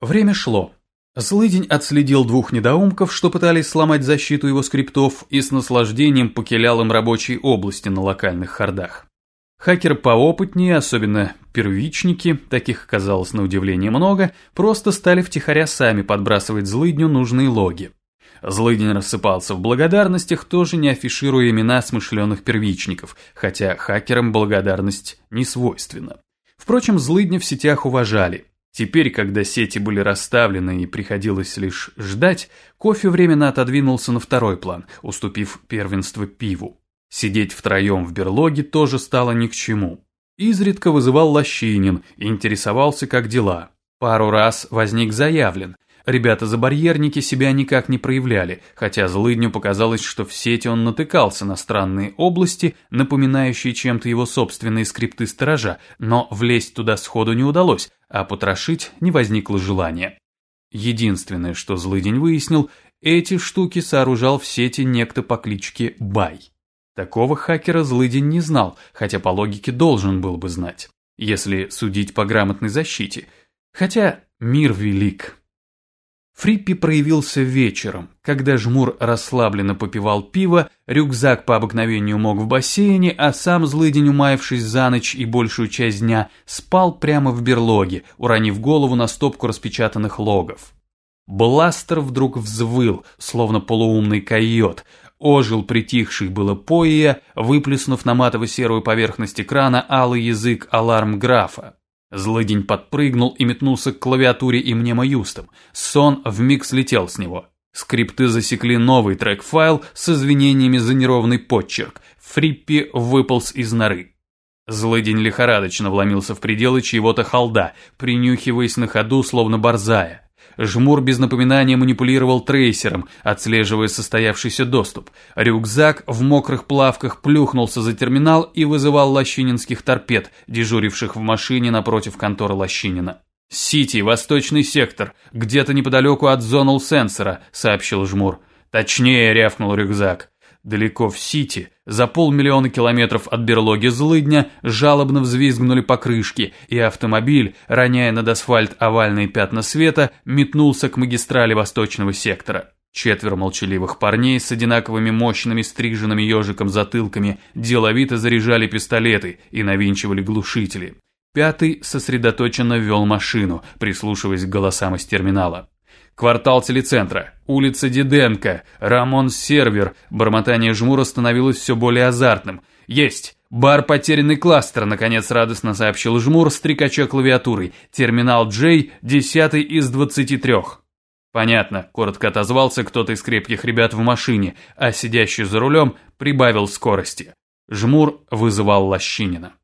Время шло. Злыдень отследил двух недоумков, что пытались сломать защиту его скриптов, и с наслаждением покилял им рабочие области на локальных хардах. Хакеры поопытнее, особенно первичники, таких оказалось на удивление много, просто стали втихаря сами подбрасывать злыдню нужные логи. Злыдень рассыпался в благодарностях, тоже не афишируя имена смышленых первичников, хотя хакерам благодарность не свойственна. Впрочем, злыдня в сетях уважали. Теперь, когда сети были расставлены и приходилось лишь ждать, кофе временно отодвинулся на второй план, уступив первенство пиву. Сидеть втроем в берлоге тоже стало ни к чему. Изредка вызывал Лощинин интересовался, как дела. Пару раз возник заявлен. Ребята-забарьерники себя никак не проявляли, хотя злыдню показалось, что в сети он натыкался на странные области, напоминающие чем-то его собственные скрипты сторожа, но влезть туда сходу не удалось, а потрошить не возникло желания. Единственное, что злыдень выяснил, эти штуки сооружал в сети некто по кличке Бай. Такого хакера злыдень не знал, хотя по логике должен был бы знать, если судить по грамотной защите. Хотя мир велик. Фриппи проявился вечером, когда жмур расслабленно попивал пиво, рюкзак по обыкновению мог в бассейне, а сам злыдень, умаявшись за ночь и большую часть дня, спал прямо в берлоге, уронив голову на стопку распечатанных логов. Бластер вдруг взвыл, словно полуумный койот, Ожил притихший было Поия, выплеснув на матово-серую поверхность экрана алый язык аларм графа. Злыдень подпрыгнул и метнулся к клавиатуре и мнемоюстам. Сон вмиг слетел с него. Скрипты засекли новый трек-файл с извинениями за неровный подчерк. Фриппи выполз из норы. Злыдень лихорадочно вломился в пределы чьего-то холда, принюхиваясь на ходу, словно борзая. Жмур без напоминания манипулировал трейсером, отслеживая состоявшийся доступ. Рюкзак в мокрых плавках плюхнулся за терминал и вызывал лощининских торпед, дежуривших в машине напротив конторы Лощинина. «Сити, восточный сектор, где-то неподалеку от зонал-сенсора», — сообщил Жмур. «Точнее», — рявкнул рюкзак. Далеко в Сити, за полмиллиона километров от берлоги злыдня, жалобно взвизгнули покрышки, и автомобиль, роняя над асфальт овальные пятна света, метнулся к магистрали восточного сектора. Четверо молчаливых парней с одинаковыми мощными стриженными ежиком затылками деловито заряжали пистолеты и навинчивали глушители. Пятый сосредоточенно вел машину, прислушиваясь к голосам из терминала. Квартал телецентра, улица Диденко, Рамон Сервер. Бормотание жмура становилось все более азартным. Есть! Бар «Потерянный кластер», наконец радостно сообщил жмур, стрекача клавиатурой. Терминал Джей, десятый из двадцати трех. Понятно, коротко отозвался кто-то из крепких ребят в машине, а сидящий за рулем прибавил скорости. Жмур вызывал Лощинина.